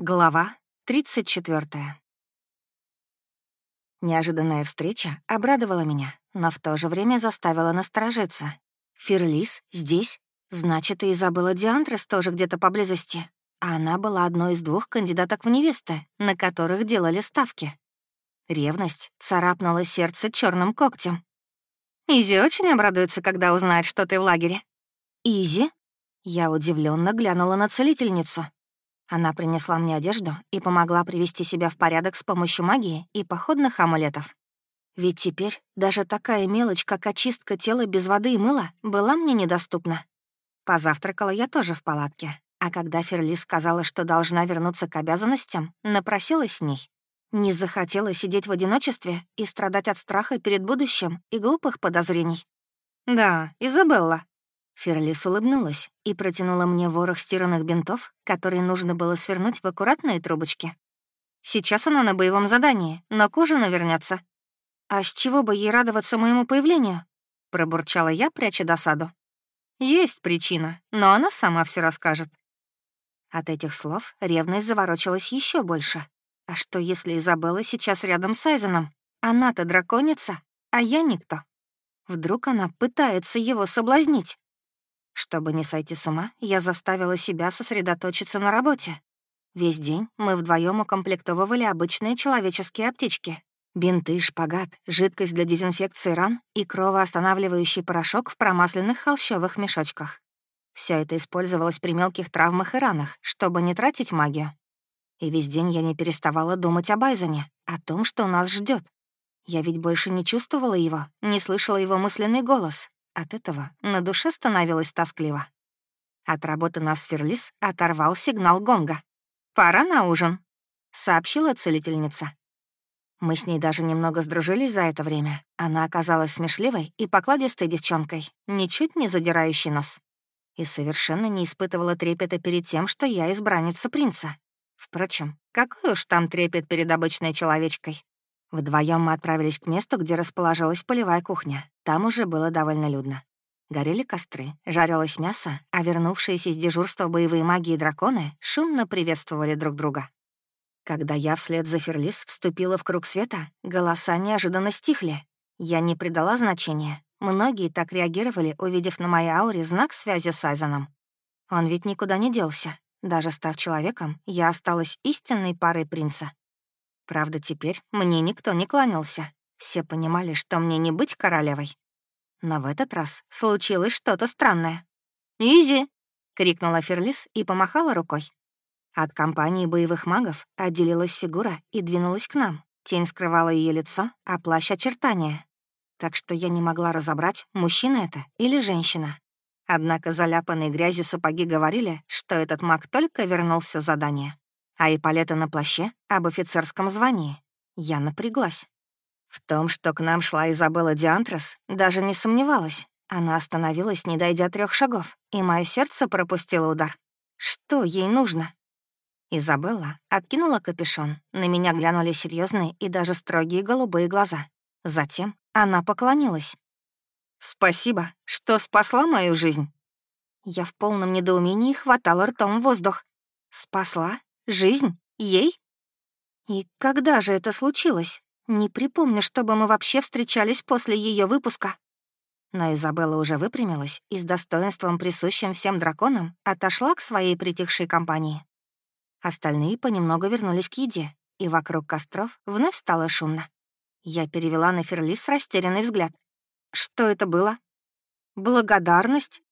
Глава 34. Неожиданная встреча обрадовала меня, но в то же время заставила насторожиться. Фирлис здесь? Значит, и Изабелла Диантрес тоже где-то поблизости. А она была одной из двух кандидаток в невесты, на которых делали ставки. Ревность царапнула сердце черным когтем. «Изи очень обрадуется, когда узнает, что ты в лагере». «Изи?» Я удивленно глянула на целительницу. Она принесла мне одежду и помогла привести себя в порядок с помощью магии и походных амулетов. Ведь теперь даже такая мелочь, как очистка тела без воды и мыла, была мне недоступна. Позавтракала я тоже в палатке, а когда Ферлис сказала, что должна вернуться к обязанностям, напросилась с ней. Не захотела сидеть в одиночестве и страдать от страха перед будущим и глупых подозрений. «Да, Изабелла», Ферлис улыбнулась и протянула мне ворох стиранных бинтов, которые нужно было свернуть в аккуратные трубочки. Сейчас она на боевом задании, но к ужину вернется. «А с чего бы ей радоваться моему появлению?» — пробурчала я, пряча досаду. «Есть причина, но она сама все расскажет». От этих слов ревность заворочилась еще больше. А что, если Изабелла сейчас рядом с Айзеном? Она-то драконица, а я никто. Вдруг она пытается его соблазнить? Чтобы не сойти с ума, я заставила себя сосредоточиться на работе. Весь день мы вдвоем укомплектовывали обычные человеческие аптечки. Бинты, шпагат, жидкость для дезинфекции ран и кровоостанавливающий порошок в промасленных холщовых мешочках. Все это использовалось при мелких травмах и ранах, чтобы не тратить магию. И весь день я не переставала думать об Айзене, о том, что нас ждет. Я ведь больше не чувствовала его, не слышала его мысленный голос, от этого на душе становилось тоскливо. От работы на Сферлис оторвал сигнал гонга. «Пора на ужин», — сообщила целительница. Мы с ней даже немного сдружились за это время. Она оказалась смешливой и покладистой девчонкой, ничуть не задирающей нос. И совершенно не испытывала трепета перед тем, что я избранница принца. Впрочем, какой уж там трепет перед обычной человечкой. Вдвоем мы отправились к месту, где расположилась полевая кухня. Там уже было довольно людно. Горели костры, жарилось мясо, а вернувшиеся из дежурства боевые маги и драконы шумно приветствовали друг друга. Когда я вслед за Ферлис вступила в круг света, голоса неожиданно стихли. Я не придала значения. Многие так реагировали, увидев на моей ауре знак связи с Айзеном. Он ведь никуда не делся. Даже став человеком, я осталась истинной парой принца. Правда, теперь мне никто не кланялся. Все понимали, что мне не быть королевой. Но в этот раз случилось что-то странное. «Изи!» — крикнула Ферлис и помахала рукой. От компании боевых магов отделилась фигура и двинулась к нам. Тень скрывала ее лицо, а плащ — очертания. Так что я не могла разобрать, мужчина это или женщина. Однако заляпанные грязью сапоги говорили, что этот маг только вернулся с задания а эполеты на плаще об офицерском звании. Я напряглась. В том, что к нам шла Изабелла Диантрес, даже не сомневалась. Она остановилась, не дойдя трех шагов, и мое сердце пропустило удар. Что ей нужно? Изабелла откинула капюшон. На меня глянули серьезные и даже строгие голубые глаза. Затем она поклонилась. «Спасибо, что спасла мою жизнь». Я в полном недоумении хватала ртом воздух. «Спасла? Жизнь? Ей? И когда же это случилось? Не припомню, чтобы мы вообще встречались после ее выпуска. Но Изабелла уже выпрямилась и с достоинством, присущим всем драконам, отошла к своей притихшей компании. Остальные понемногу вернулись к еде, и вокруг костров вновь стало шумно. Я перевела на Ферлис растерянный взгляд. Что это было? Благодарность?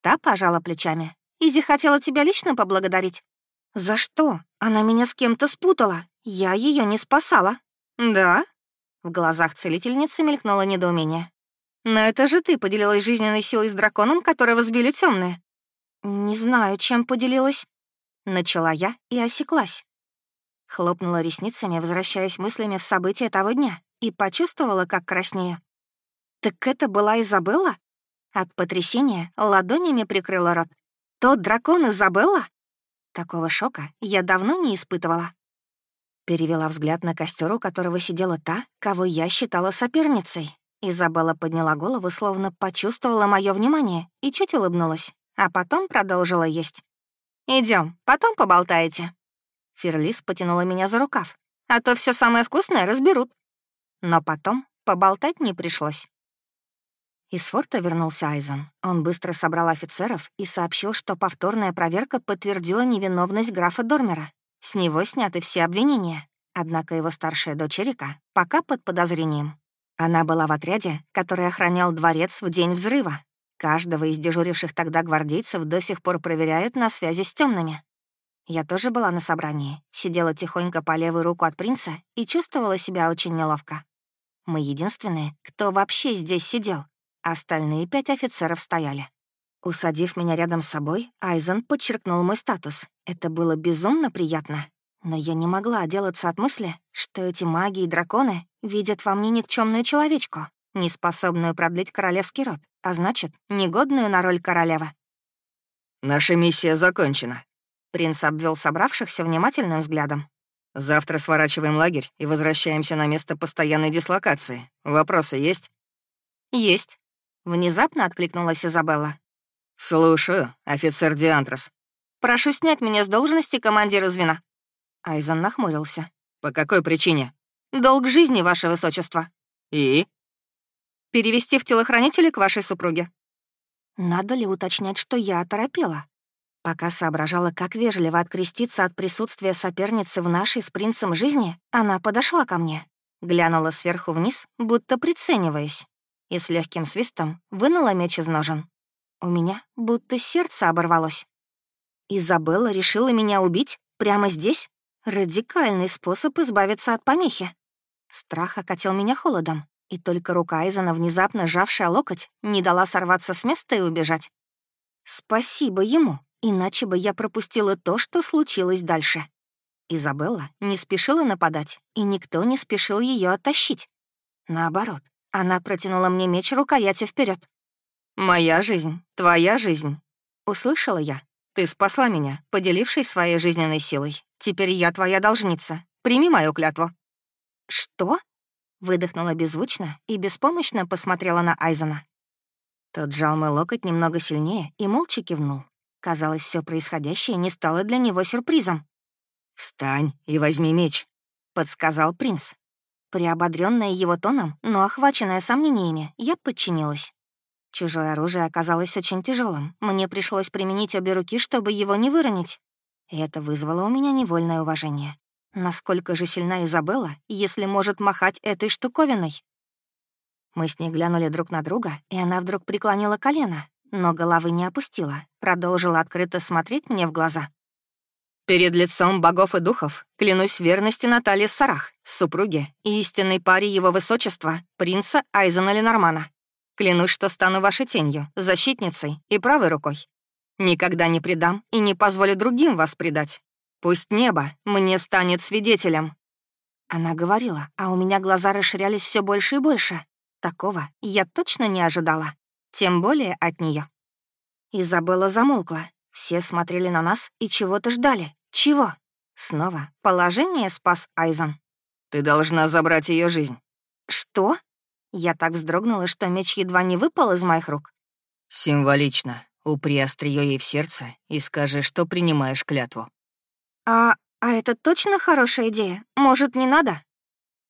Та пожала плечами. Изи хотела тебя лично поблагодарить. «За что? Она меня с кем-то спутала. Я ее не спасала». «Да?» В глазах целительницы мелькнуло недоумение. «Но это же ты поделилась жизненной силой с драконом, которого сбили темные. «Не знаю, чем поделилась». Начала я и осеклась. Хлопнула ресницами, возвращаясь мыслями в события того дня, и почувствовала, как краснею. «Так это была Изабелла?» От потрясения ладонями прикрыла рот. «Тот дракон Изабелла?» Такого шока я давно не испытывала. Перевела взгляд на костер, у которого сидела та, кого я считала соперницей. Изабелла подняла голову, словно почувствовала мое внимание, и чуть улыбнулась, а потом продолжила есть. Идем, потом поболтаете». Ферлис потянула меня за рукав. «А то все самое вкусное разберут». Но потом поболтать не пришлось. Из форта вернулся Айзен. Он быстро собрал офицеров и сообщил, что повторная проверка подтвердила невиновность графа Дормера. С него сняты все обвинения. Однако его старшая дочь Эрика пока под подозрением. Она была в отряде, который охранял дворец в день взрыва. Каждого из дежуривших тогда гвардейцев до сих пор проверяют на связи с темными. Я тоже была на собрании, сидела тихонько по левую руку от принца и чувствовала себя очень неловко. Мы единственные, кто вообще здесь сидел. Остальные пять офицеров стояли. Усадив меня рядом с собой, Айзен подчеркнул мой статус. Это было безумно приятно. Но я не могла отделаться от мысли, что эти маги и драконы видят во мне никчемную человечку, неспособную продлить королевский род, а значит, негодную на роль королевы. «Наша миссия закончена», Принц обвел собравшихся внимательным взглядом. «Завтра сворачиваем лагерь и возвращаемся на место постоянной дислокации. Вопросы есть?» «Есть», — внезапно откликнулась Изабелла. «Слушаю, офицер Диантрос». «Прошу снять меня с должности командира звена». Айзен нахмурился. «По какой причине?» «Долг жизни, ваше высочество». «И?» «Перевести в телохранители к вашей супруге». Надо ли уточнять, что я оторопела? Пока соображала, как вежливо откреститься от присутствия соперницы в нашей с принцем жизни, она подошла ко мне, глянула сверху вниз, будто прицениваясь, и с легким свистом вынула меч из ножен. У меня будто сердце оборвалось. Изабелла решила меня убить прямо здесь? Радикальный способ избавиться от помехи. Страх окатил меня холодом, и только рука Айзена, внезапно сжавшая локоть, не дала сорваться с места и убежать. Спасибо ему, Иначе бы я пропустила то, что случилось дальше. Изабелла не спешила нападать, и никто не спешил ее оттащить. Наоборот, она протянула мне меч рукояти вперед. «Моя жизнь, твоя жизнь», — услышала я. «Ты спасла меня, поделившись своей жизненной силой. Теперь я твоя должница. Прими мою клятву». «Что?» — выдохнула беззвучно и беспомощно посмотрела на Айзена. Тот сжал мой локоть немного сильнее и молча кивнул. Казалось, все происходящее не стало для него сюрпризом. «Встань и возьми меч», — подсказал принц. Приободрённая его тоном, но охваченная сомнениями, я подчинилась. Чужое оружие оказалось очень тяжелым. Мне пришлось применить обе руки, чтобы его не выронить. Это вызвало у меня невольное уважение. Насколько же сильна Изабелла, если может махать этой штуковиной? Мы с ней глянули друг на друга, и она вдруг преклонила колено, но головы не опустила, продолжила открыто смотреть мне в глаза. «Перед лицом богов и духов клянусь верности Наталье Сарах, супруге и истинной паре его высочества, принца Айзена Ленормана. Клянусь, что стану вашей тенью, защитницей и правой рукой. Никогда не предам и не позволю другим вас предать. Пусть небо мне станет свидетелем». Она говорила, а у меня глаза расширялись все больше и больше. Такого я точно не ожидала тем более от нее. Изабелла замолкла. Все смотрели на нас и чего-то ждали. Чего? Снова положение спас Айзен. «Ты должна забрать ее жизнь». «Что?» Я так вздрогнула, что меч едва не выпал из моих рук. «Символично. Упри острие ей в сердце и скажи, что принимаешь клятву». «А, а это точно хорошая идея? Может, не надо?»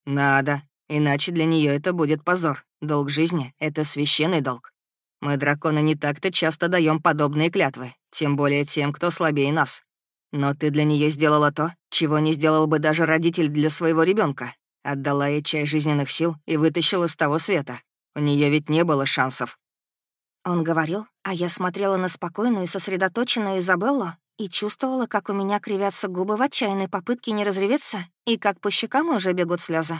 «Надо, иначе для нее это будет позор. Долг жизни — это священный долг. Мы, драконы, не так-то часто даем подобные клятвы, тем более тем, кто слабее нас. Но ты для нее сделала то, чего не сделал бы даже родитель для своего ребенка. Отдала ей часть жизненных сил и вытащила с того света. У нее ведь не было шансов. Он говорил, а я смотрела на спокойную и сосредоточенную Изабеллу и чувствовала, как у меня кривятся губы в отчаянной попытке не разреветься и как по щекам уже бегут слезы.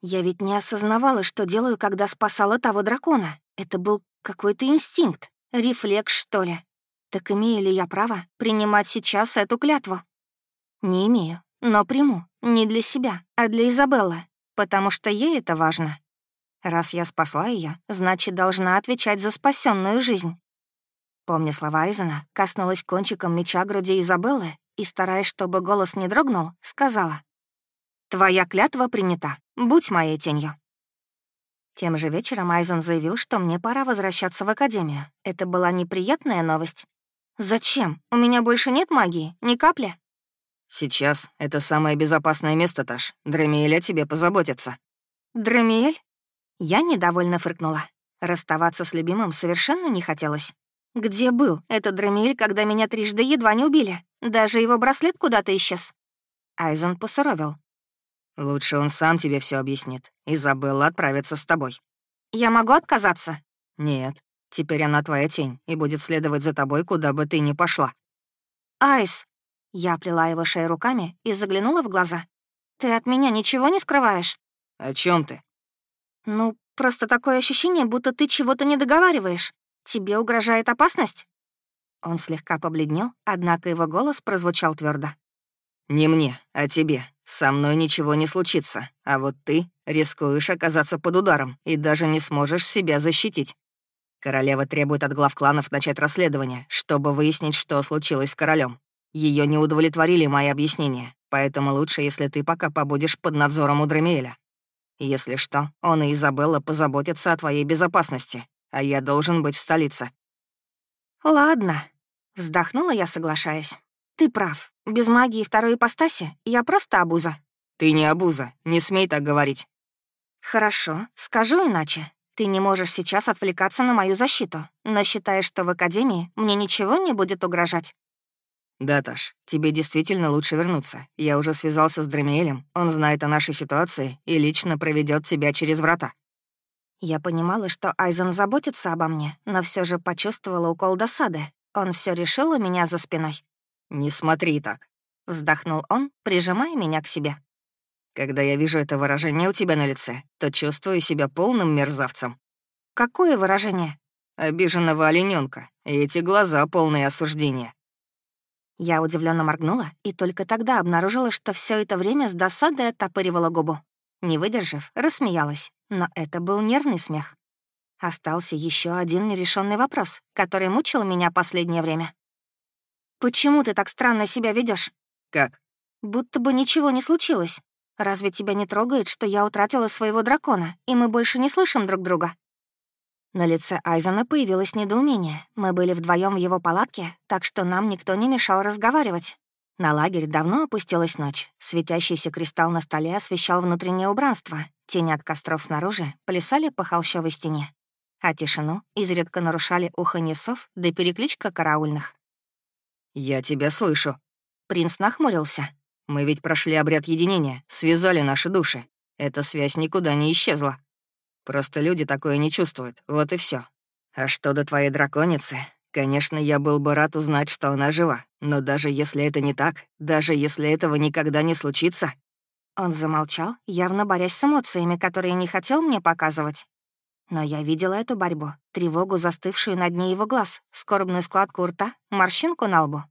Я ведь не осознавала, что делаю, когда спасала того дракона. Это был какой-то инстинкт, рефлекс, что ли. Так имею ли я право принимать сейчас эту клятву? Не имею, но приму. Не для себя, а для Изабеллы, потому что ей это важно. Раз я спасла ее, значит, должна отвечать за спасенную жизнь. Помня слова Айзена, коснулась кончиком меча груди Изабеллы и, стараясь, чтобы голос не дрогнул, сказала. «Твоя клятва принята. Будь моей тенью». Тем же вечером Айзен заявил, что мне пора возвращаться в академию. Это была неприятная новость. «Зачем? У меня больше нет магии, ни капли». Сейчас это самое безопасное место, Таш. Драмиэль о тебе позаботится». «Драмиэль?» Я недовольно фыркнула. Расставаться с любимым совершенно не хотелось. Где был этот Драмиэль, когда меня трижды едва не убили? Даже его браслет куда-то исчез. Айзен посуровил. «Лучше он сам тебе все объяснит. Изабелла отправится с тобой». «Я могу отказаться?» «Нет. Теперь она твоя тень и будет следовать за тобой, куда бы ты ни пошла». «Айс!» Я плела его шею руками и заглянула в глаза. «Ты от меня ничего не скрываешь?» «О чем ты?» «Ну, просто такое ощущение, будто ты чего-то не договариваешь. Тебе угрожает опасность?» Он слегка побледнел, однако его голос прозвучал твердо. «Не мне, а тебе. Со мной ничего не случится, а вот ты рискуешь оказаться под ударом и даже не сможешь себя защитить. Королева требует от глав кланов начать расследование, чтобы выяснить, что случилось с королем. Ее не удовлетворили мои объяснения, поэтому лучше, если ты пока побудешь под надзором у Дремиэля. Если что, он и Изабелла позаботятся о твоей безопасности, а я должен быть в столице». «Ладно», — вздохнула я, соглашаясь. «Ты прав. Без магии второй ипостаси я просто обуза». «Ты не обуза. Не смей так говорить». «Хорошо. Скажу иначе. Ты не можешь сейчас отвлекаться на мою защиту, но считаешь, что в Академии мне ничего не будет угрожать?» «Да, Таш, тебе действительно лучше вернуться. Я уже связался с Драмиэлем, он знает о нашей ситуации и лично проведет тебя через врата». Я понимала, что Айзен заботится обо мне, но все же почувствовала укол досады. Он все решил у меня за спиной. «Не смотри так», — вздохнул он, прижимая меня к себе. «Когда я вижу это выражение у тебя на лице, то чувствую себя полным мерзавцем». «Какое выражение?» «Обиженного олененка. И эти глаза полные осуждения». Я удивленно моргнула и только тогда обнаружила, что все это время с досадой оттопыривала губу. Не выдержав, рассмеялась, но это был нервный смех. Остался еще один нерешенный вопрос, который мучил меня последнее время. «Почему ты так странно себя ведешь? «Как?» «Будто бы ничего не случилось. Разве тебя не трогает, что я утратила своего дракона, и мы больше не слышим друг друга?» На лице Айзена появилось недоумение. Мы были вдвоем в его палатке, так что нам никто не мешал разговаривать. На лагерь давно опустилась ночь. Светящийся кристалл на столе освещал внутреннее убранство. Тени от костров снаружи плясали по холщовой стене. А тишину изредка нарушали уханье сов да перекличка караульных. «Я тебя слышу». Принц нахмурился. «Мы ведь прошли обряд единения, связали наши души. Эта связь никуда не исчезла. Просто люди такое не чувствуют, вот и все. А что до твоей драконицы? Конечно, я был бы рад узнать, что она жива. Но даже если это не так, даже если этого никогда не случится...» Он замолчал, явно борясь с эмоциями, которые не хотел мне показывать. Но я видела эту борьбу, тревогу, застывшую на дне его глаз, скорбную складку рта, морщинку на лбу,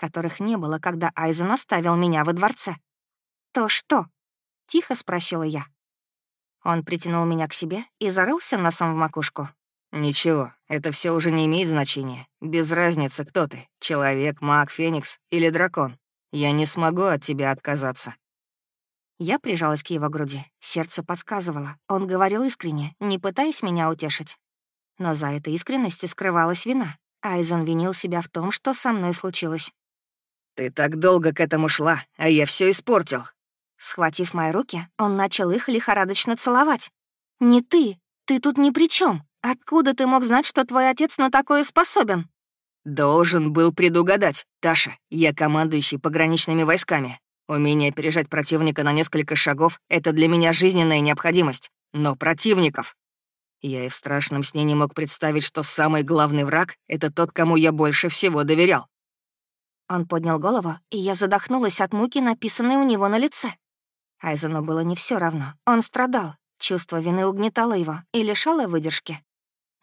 которых не было, когда Айзен оставил меня во дворце. «То что?» — тихо спросила я. Он притянул меня к себе и зарылся носом в макушку. «Ничего, это все уже не имеет значения. Без разницы, кто ты — человек, маг, феникс или дракон. Я не смогу от тебя отказаться». Я прижалась к его груди. Сердце подсказывало. Он говорил искренне, не пытаясь меня утешить. Но за этой искренностью скрывалась вина. Айзен винил себя в том, что со мной случилось. «Ты так долго к этому шла, а я все испортил». Схватив мои руки, он начал их лихорадочно целовать. «Не ты. Ты тут ни при чем. Откуда ты мог знать, что твой отец на такое способен?» «Должен был предугадать. Таша, я командующий пограничными войсками. Умение опережать противника на несколько шагов — это для меня жизненная необходимость. Но противников... Я и в страшном сне не мог представить, что самый главный враг — это тот, кому я больше всего доверял. Он поднял голову, и я задохнулась от муки, написанной у него на лице. Айзену было не все равно. Он страдал. Чувство вины угнетало его и лишало выдержки.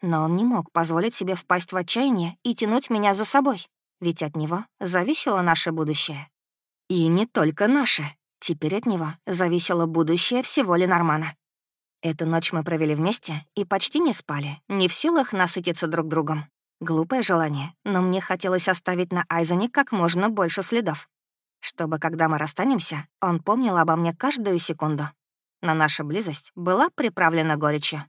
Но он не мог позволить себе впасть в отчаяние и тянуть меня за собой, ведь от него зависело наше будущее. И не только наше. Теперь от него зависело будущее всего Ленормана. Эту ночь мы провели вместе и почти не спали, не в силах насытиться друг другом. Глупое желание, но мне хотелось оставить на Айзене как можно больше следов. Чтобы, когда мы расстанемся, он помнил обо мне каждую секунду. Но наша близость была приправлена горечью.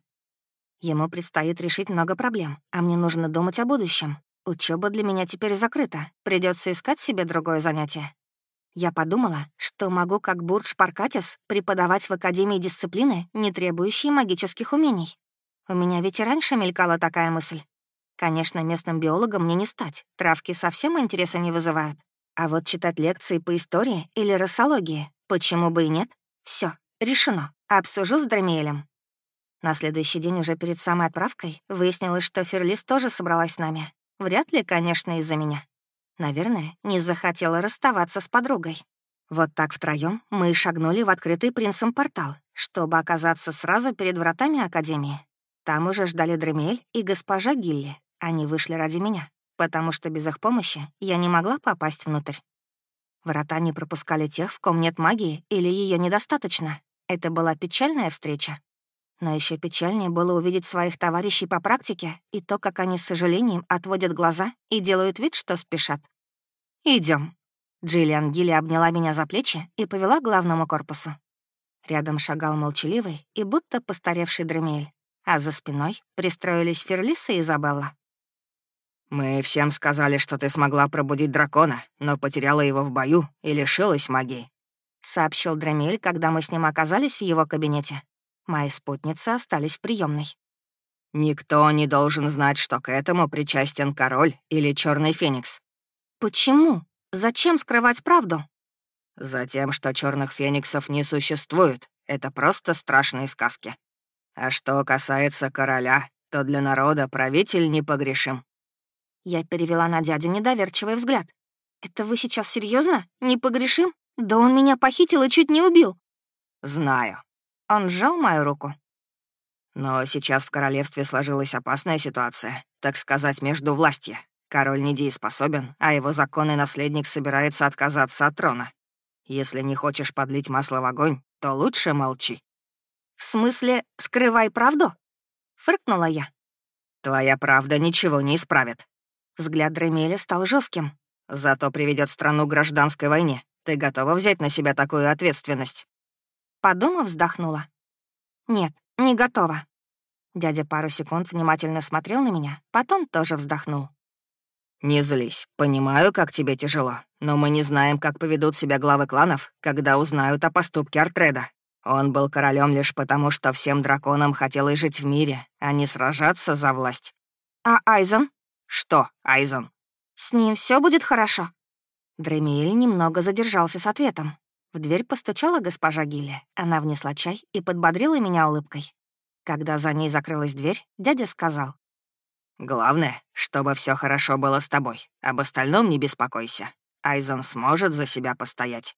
Ему предстоит решить много проблем, а мне нужно думать о будущем. Учеба для меня теперь закрыта, придется искать себе другое занятие. Я подумала, что могу, как Бурдж Паркатис, преподавать в Академии дисциплины, не требующие магических умений. У меня ведь и раньше мелькала такая мысль. Конечно, местным биологом мне не стать, травки совсем интереса не вызывают. А вот читать лекции по истории или рассологии, почему бы и нет? Все, решено. Обсужу с Драмиэлем. На следующий день уже перед самой отправкой выяснилось, что Ферлис тоже собралась с нами. Вряд ли, конечно, из-за меня. Наверное, не захотела расставаться с подругой. Вот так втроем мы шагнули в открытый принцем портал, чтобы оказаться сразу перед вратами Академии. Там уже ждали Дремель и госпожа Гилли, они вышли ради меня, потому что без их помощи я не могла попасть внутрь. Врата не пропускали тех, в ком нет магии или ее недостаточно. Это была печальная встреча. Но еще печальнее было увидеть своих товарищей по практике и то, как они с сожалением отводят глаза и делают вид, что спешат. Идем. Джиллиан Гилли обняла меня за плечи и повела к главному корпусу. Рядом шагал молчаливый и будто постаревший Дремель, а за спиной пристроились Ферлиса и Изабелла. «Мы всем сказали, что ты смогла пробудить дракона, но потеряла его в бою и лишилась магии», — сообщил Драмель, когда мы с ним оказались в его кабинете. Мои спутницы остались в приемной. «Никто не должен знать, что к этому причастен король или черный феникс». «Почему? Зачем скрывать правду?» «Затем, что черных фениксов не существует. Это просто страшные сказки. А что касается короля, то для народа правитель непогрешим. Я перевела на дядю недоверчивый взгляд. «Это вы сейчас серьезно? Непогрешим? Да он меня похитил и чуть не убил». «Знаю». Он сжал мою руку. «Но сейчас в королевстве сложилась опасная ситуация, так сказать, между властью. Король недееспособен, а его законный наследник собирается отказаться от трона. Если не хочешь подлить масло в огонь, то лучше молчи». «В смысле, скрывай правду?» — фыркнула я. «Твоя правда ничего не исправит. Взгляд Дремеля стал жестким. «Зато приведет страну к гражданской войне. Ты готова взять на себя такую ответственность?» Подумав, вздохнула. «Нет, не готова». Дядя пару секунд внимательно смотрел на меня, потом тоже вздохнул. «Не злись. Понимаю, как тебе тяжело. Но мы не знаем, как поведут себя главы кланов, когда узнают о поступке Артреда. Он был королем лишь потому, что всем драконам хотелось жить в мире, а не сражаться за власть». «А Айзен?» «Что, Айзен?» «С ним все будет хорошо». Дремиэль немного задержался с ответом. В дверь постучала госпожа Гилли. Она внесла чай и подбодрила меня улыбкой. Когда за ней закрылась дверь, дядя сказал. «Главное, чтобы все хорошо было с тобой. Об остальном не беспокойся. Айзен сможет за себя постоять».